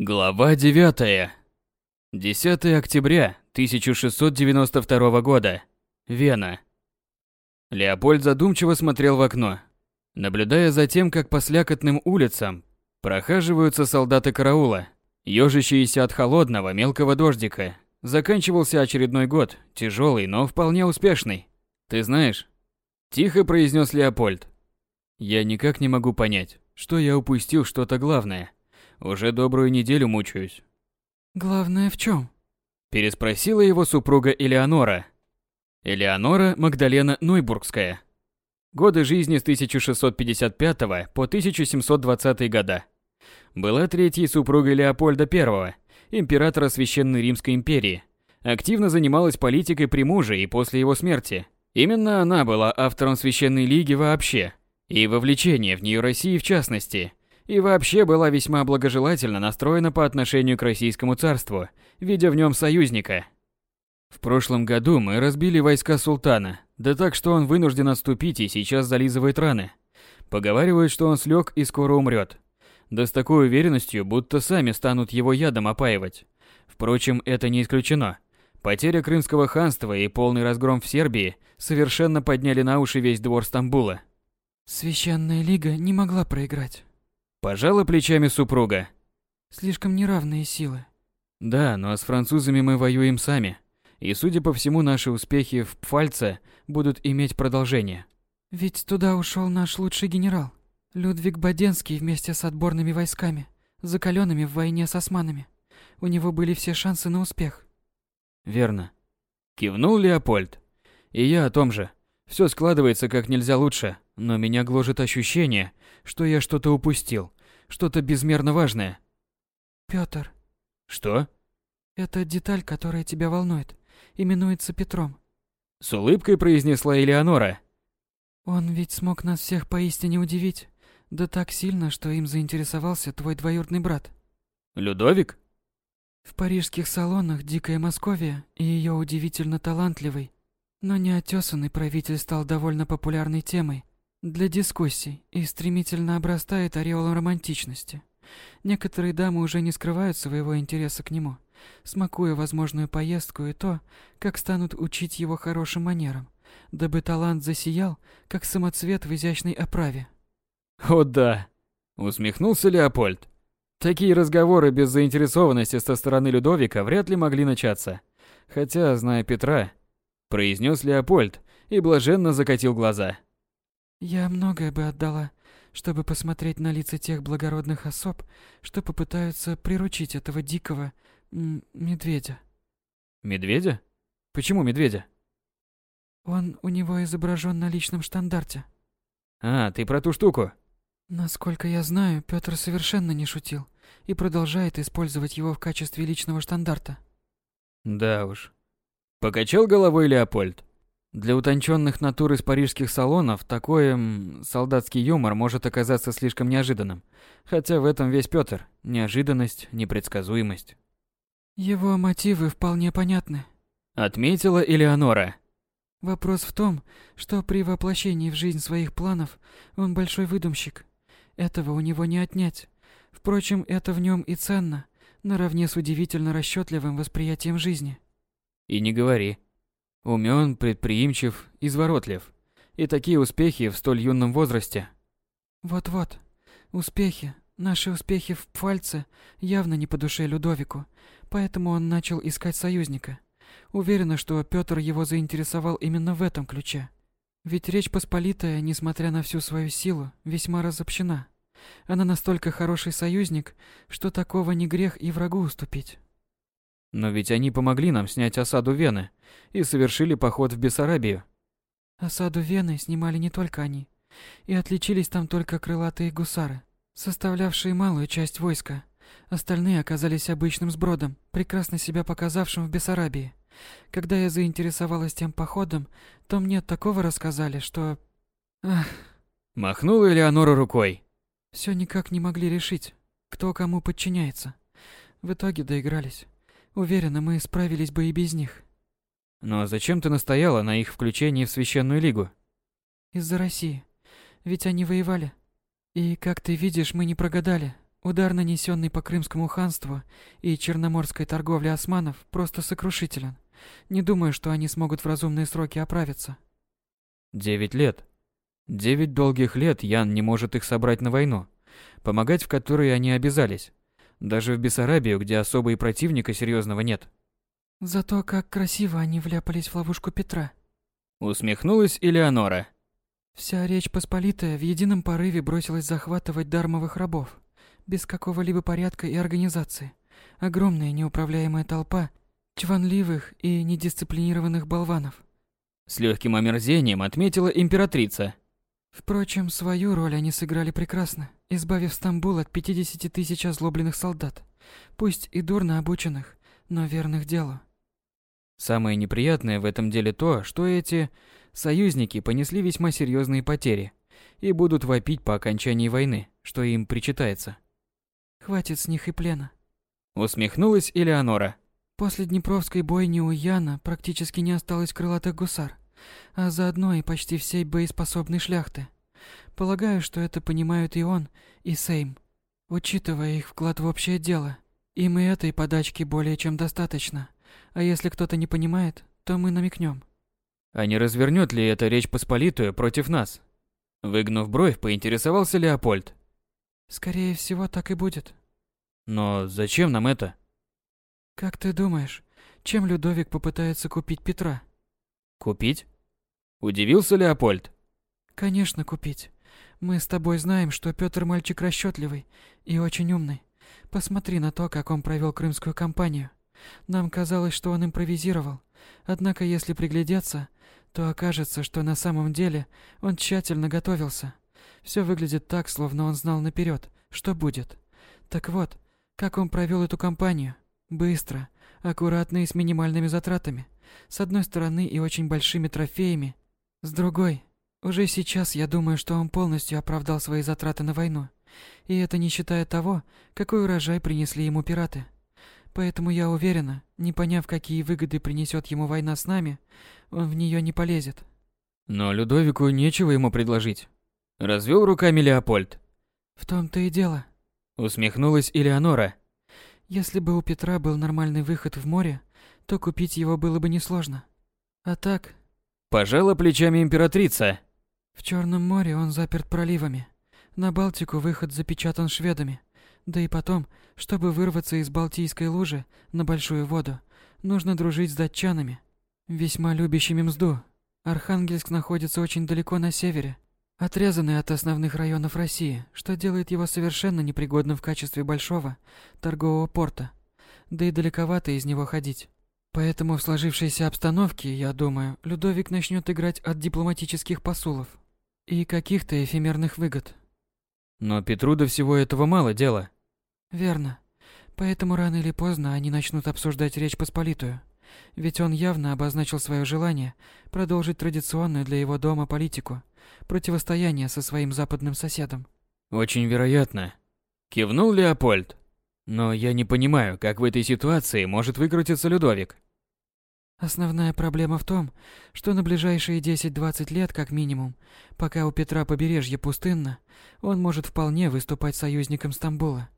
Глава 9. 10 октября 1692 года. Вена. Леопольд задумчиво смотрел в окно, наблюдая за тем, как по слякотным улицам прохаживаются солдаты караула, ёжащиеся от холодного мелкого дождика. Заканчивался очередной год, тяжелый, но вполне успешный. Ты знаешь, тихо произнес Леопольд. Я никак не могу понять, что я упустил что-то главное – уже добрую неделю мучаюсь. Главное в чем? Переспросила его супруга Элеонора. Элеонора Магдалена Нойбургская. Годы жизни с 1655 по 1720 года. Была третьей супругой Леопольда I, императора Священной Римской империи. Активно занималась политикой при муже и после его смерти. Именно она была автором Священной Лиги вообще, и вовлечение в нее России в частности – и вообще была весьма благожелательно настроена по отношению к Российскому царству, видя в нем союзника. В прошлом году мы разбили войска султана, да так, что он вынужден отступить и сейчас зализывает раны. Поговаривают, что он слег и скоро умрет. Да с такой уверенностью, будто сами станут его ядом опаивать. Впрочем, это не исключено. Потеря Крымского ханства и полный разгром в Сербии совершенно подняли на уши весь двор Стамбула. Священная лига не могла проиграть. Пожала плечами супруга. Слишком неравные силы. Да, но с французами мы воюем сами. И, судя по всему, наши успехи в Пфальце будут иметь продолжение. Ведь туда ушел наш лучший генерал. Людвиг Баденский вместе с отборными войсками, закаленными в войне с османами. У него были все шансы на успех. Верно. Кивнул Леопольд. И я о том же. Все складывается как нельзя лучше, но меня гложет ощущение, что я что-то упустил, что-то безмерно важное. Пётр. Что? Это деталь, которая тебя волнует, именуется Петром. С улыбкой произнесла Элеонора. Он ведь смог нас всех поистине удивить, да так сильно, что им заинтересовался твой двоюродный брат. Людовик? В парижских салонах Дикая Московия и ее удивительно талантливый но неотесанный правитель стал довольно популярной темой для дискуссий и стремительно обрастает ореолом романтичности. Некоторые дамы уже не скрывают своего интереса к нему, смакуя возможную поездку и то, как станут учить его хорошим манерам, дабы талант засиял, как самоцвет в изящной оправе. «О да!» — усмехнулся Леопольд. Такие разговоры без заинтересованности со стороны Людовика вряд ли могли начаться. Хотя, зная Петра, произнес Леопольд и блаженно закатил глаза. Я многое бы отдала, чтобы посмотреть на лица тех благородных особ, что попытаются приручить этого дикого медведя. Медведя? Почему медведя? Он у него изображен на личном штандарте. А, ты про ту штуку? Насколько я знаю, Петр совершенно не шутил и продолжает использовать его в качестве личного штандарта. Да уж, Покачал головой Леопольд. Для утонченных натур из парижских салонов такой м, солдатский юмор может оказаться слишком неожиданным. Хотя в этом весь Пётр. Неожиданность, непредсказуемость. Его мотивы вполне понятны. Отметила Элеонора. Вопрос в том, что при воплощении в жизнь своих планов он большой выдумщик. Этого у него не отнять. Впрочем, это в нем и ценно, наравне с удивительно расчетливым восприятием жизни. И не говори. Умён, предприимчив, изворотлив. И такие успехи в столь юном возрасте. Вот-вот. Успехи, наши успехи в Пфальце явно не по душе Людовику, поэтому он начал искать союзника. Уверена, что Пётр его заинтересовал именно в этом ключе. Ведь Речь Посполитая, несмотря на всю свою силу, весьма разобщена. Она настолько хороший союзник, что такого не грех и врагу уступить. Но ведь они помогли нам снять осаду Вены и совершили поход в Бессарабию. Осаду Вены снимали не только они. И отличились там только крылатые гусары, составлявшие малую часть войска. Остальные оказались обычным сбродом, прекрасно себя показавшим в Бессарабии. Когда я заинтересовалась тем походом, то мне такого рассказали, что... Ах... Махнула Элеонора рукой. Все никак не могли решить, кто кому подчиняется. В итоге доигрались. Уверена, мы справились бы и без них. Но зачем ты настояла на их включении в священную лигу? Из-за России. Ведь они воевали. И, как ты видишь, мы не прогадали. Удар, нанесенный по Крымскому ханству и черноморской торговле османов, просто сокрушителен. Не думаю, что они смогут в разумные сроки оправиться. Девять лет. Девять долгих лет Ян не может их собрать на войну, помогать в которой они обязались. Даже в Бессарабию, где особо и противника серьезного нет. Зато как красиво они вляпались в ловушку Петра. Усмехнулась Элеонора. Вся Речь Посполитая в едином порыве бросилась захватывать дармовых рабов, без какого-либо порядка и организации. Огромная неуправляемая толпа чванливых и недисциплинированных болванов. С легким омерзением отметила императрица. Впрочем, свою роль они сыграли прекрасно, избавив Стамбул от 50 тысяч озлобленных солдат, пусть и дурно обученных, но верных делу. Самое неприятное в этом деле то, что эти союзники понесли весьма серьезные потери и будут вопить по окончании войны, что им причитается. Хватит с них и плена. Усмехнулась Элеонора. После Днепровской бойни у Яна практически не осталось крылатых гусар, а заодно и почти всей боеспособной шляхты. Полагаю, что это понимают и он, и Сейм, учитывая их вклад в общее дело. Им и этой подачки более чем достаточно. А если кто-то не понимает, то мы намекнем. А не развернет ли это Речь Посполитую против нас? Выгнув бровь, поинтересовался Леопольд. Скорее всего, так и будет. Но зачем нам это? Как ты думаешь, чем Людовик попытается купить Петра? Купить? Удивился Леопольд. Конечно, купить. Мы с тобой знаем, что Петр мальчик расчетливый и очень умный. Посмотри на то, как он провел крымскую кампанию. Нам казалось, что он импровизировал. Однако, если приглядеться, то окажется, что на самом деле он тщательно готовился. Все выглядит так, словно он знал наперед, что будет. Так вот, как он провел эту кампанию? Быстро, аккуратно и с минимальными затратами. С одной стороны и очень большими трофеями. С другой, уже сейчас я думаю, что он полностью оправдал свои затраты на войну. И это не считая того, какой урожай принесли ему пираты. Поэтому я уверена, не поняв, какие выгоды принесет ему война с нами, он в нее не полезет. Но Людовику нечего ему предложить. Развел руками Леопольд. В том-то и дело. Усмехнулась Элеонора. Если бы у Петра был нормальный выход в море, то купить его было бы несложно. А так... Пожала плечами императрица. В Черном море он заперт проливами. На Балтику выход запечатан шведами. Да и потом, чтобы вырваться из Балтийской лужи на большую воду, нужно дружить с датчанами, весьма любящими мзду. Архангельск находится очень далеко на севере, отрезанный от основных районов России, что делает его совершенно непригодным в качестве большого торгового порта. Да и далековато из него ходить. Поэтому в сложившейся обстановке, я думаю, Людовик начнет играть от дипломатических посулов и каких-то эфемерных выгод. Но Петру до всего этого мало дела. Верно. Поэтому рано или поздно они начнут обсуждать Речь Посполитую. Ведь он явно обозначил свое желание продолжить традиционную для его дома политику противостояние со своим западным соседом. Очень вероятно. Кивнул Леопольд. Но я не понимаю, как в этой ситуации может выкрутиться Людовик. Основная проблема в том, что на ближайшие 10-20 лет, как минимум, пока у Петра побережье пустынно, он может вполне выступать союзником Стамбула.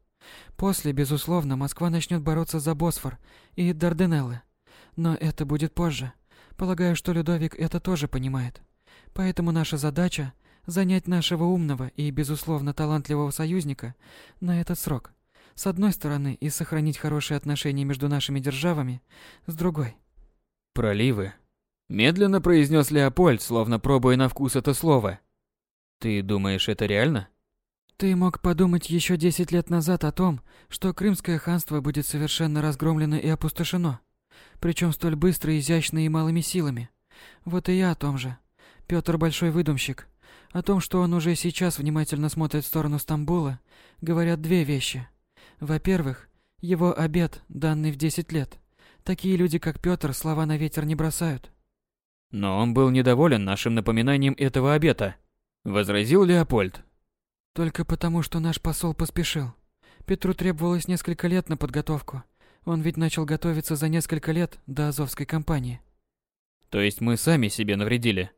После, безусловно, Москва начнет бороться за Босфор и Дарданеллы. Но это будет позже. Полагаю, что Людовик это тоже понимает. Поэтому наша задача – занять нашего умного и, безусловно, талантливого союзника на этот срок. С одной стороны, и сохранить хорошие отношения между нашими державами, с другой. «Проливы», – медленно произнес Леопольд, словно пробуя на вкус это слово. «Ты думаешь, это реально?» Ты мог подумать еще десять лет назад о том, что Крымское ханство будет совершенно разгромлено и опустошено, причем столь быстро, изящно и малыми силами. Вот и я о том же. Петр большой выдумщик. О том, что он уже сейчас внимательно смотрит в сторону Стамбула, говорят две вещи. Во-первых, его обед, данный в десять лет. Такие люди, как Петр, слова на ветер не бросают. Но он был недоволен нашим напоминанием этого обета, возразил Леопольд. Только потому, что наш посол поспешил. Петру требовалось несколько лет на подготовку. Он ведь начал готовиться за несколько лет до Азовской кампании. То есть мы сами себе навредили?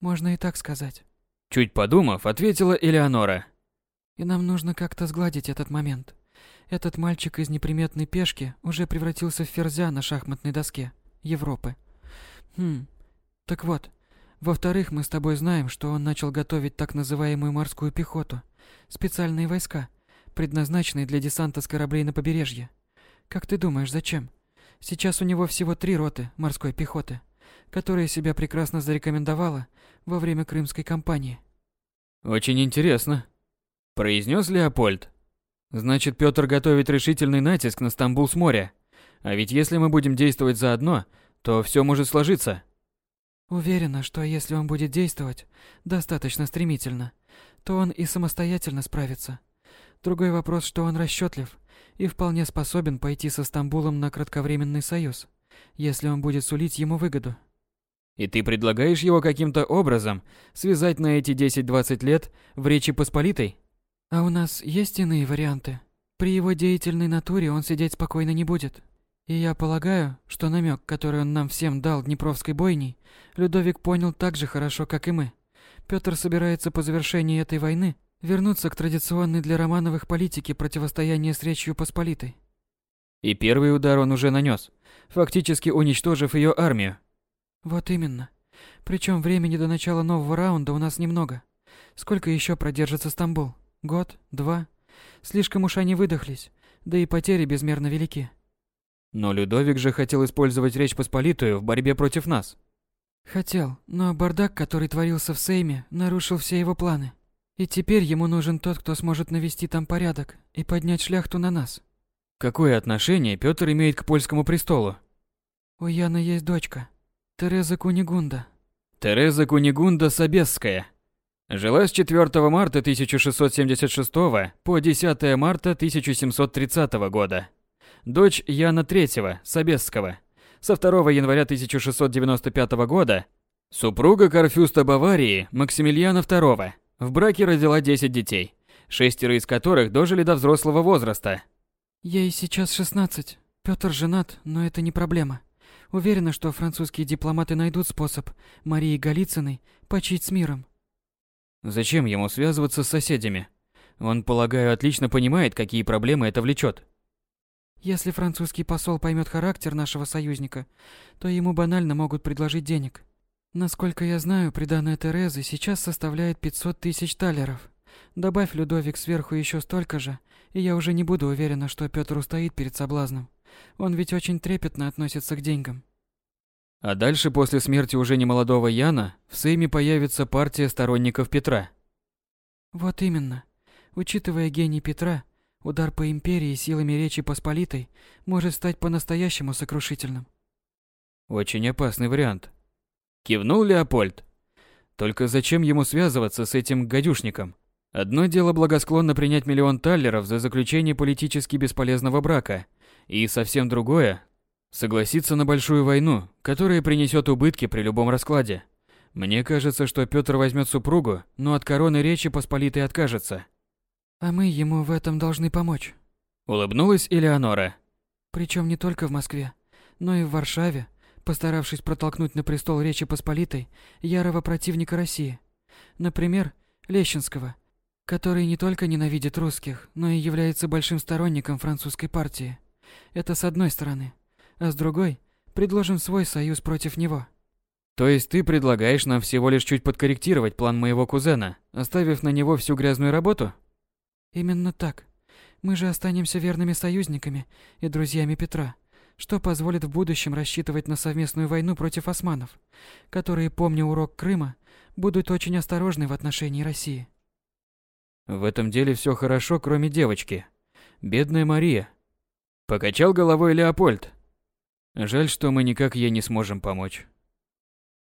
Можно и так сказать. Чуть подумав, ответила Элеонора. И нам нужно как-то сгладить этот момент. Этот мальчик из неприметной пешки уже превратился в ферзя на шахматной доске Европы. Хм. Так вот, во-вторых, мы с тобой знаем, что он начал готовить так называемую морскую пехоту, специальные войска, предназначенные для десанта с кораблей на побережье. Как ты думаешь, зачем? Сейчас у него всего три роты морской пехоты, которая себя прекрасно зарекомендовала во время Крымской кампании. Очень интересно, произнес Леопольд. Значит, Петр готовит решительный натиск на Стамбул с моря. А ведь если мы будем действовать заодно, то все может сложиться. Уверена, что если он будет действовать достаточно стремительно, то он и самостоятельно справится. Другой вопрос, что он расчетлив и вполне способен пойти со Стамбулом на кратковременный союз, если он будет сулить ему выгоду. И ты предлагаешь его каким-то образом связать на эти 10-20 лет в Речи Посполитой? А у нас есть иные варианты. При его деятельной натуре он сидеть спокойно не будет. И я полагаю, что намек, который он нам всем дал Днепровской бойней, Людовик понял так же хорошо, как и мы. Петр собирается по завершении этой войны вернуться к традиционной для Романовых политике противостояния с Речью Посполитой. И первый удар он уже нанес, фактически уничтожив ее армию. Вот именно. Причем времени до начала нового раунда у нас немного. Сколько еще продержится Стамбул? Год? Два? Слишком уж они выдохлись, да и потери безмерно велики. Но Людовик же хотел использовать Речь Посполитую в борьбе против нас. Хотел, но бардак, который творился в Сейме, нарушил все его планы. И теперь ему нужен тот, кто сможет навести там порядок и поднять шляхту на нас. Какое отношение Петр имеет к польскому престолу? У Яна есть дочка, Тереза Кунигунда. Тереза Кунигунда Собесская. Жила с 4 марта 1676 по 10 марта 1730 года. Дочь Яна III Собесского. Со 2 января 1695 года супруга Карфюста Баварии Максимилиана II. В браке родила 10 детей, шестеро из которых дожили до взрослого возраста. Ей сейчас 16. Пётр женат, но это не проблема. Уверена, что французские дипломаты найдут способ Марии Голицыной почить с миром. Зачем ему связываться с соседями? Он, полагаю, отлично понимает, какие проблемы это влечет. Если французский посол поймет характер нашего союзника, то ему банально могут предложить денег. Насколько я знаю, приданное Терезы сейчас составляет 500 тысяч талеров. Добавь, Людовик, сверху еще столько же, и я уже не буду уверена, что Петр устоит перед соблазном. Он ведь очень трепетно относится к деньгам. А дальше, после смерти уже немолодого Яна, в Сейме появится партия сторонников Петра. Вот именно. Учитывая гений Петра, удар по империи силами Речи Посполитой может стать по-настоящему сокрушительным. Очень опасный вариант. Кивнул Леопольд. Только зачем ему связываться с этим гадюшником? Одно дело благосклонно принять миллион таллеров за заключение политически бесполезного брака, и совсем другое Согласиться на большую войну, которая принесет убытки при любом раскладе. Мне кажется, что Петр возьмет супругу, но от короны Речи Посполитой откажется. А мы ему в этом должны помочь. Улыбнулась Элеонора. Причем не только в Москве, но и в Варшаве, постаравшись протолкнуть на престол Речи Посполитой ярого противника России. Например, Лещинского, который не только ненавидит русских, но и является большим сторонником французской партии. Это с одной стороны а с другой предложим свой союз против него. То есть ты предлагаешь нам всего лишь чуть подкорректировать план моего кузена, оставив на него всю грязную работу? Именно так. Мы же останемся верными союзниками и друзьями Петра, что позволит в будущем рассчитывать на совместную войну против османов, которые, помня урок Крыма, будут очень осторожны в отношении России. В этом деле все хорошо, кроме девочки. Бедная Мария. Покачал головой Леопольд, Жаль, что мы никак ей не сможем помочь.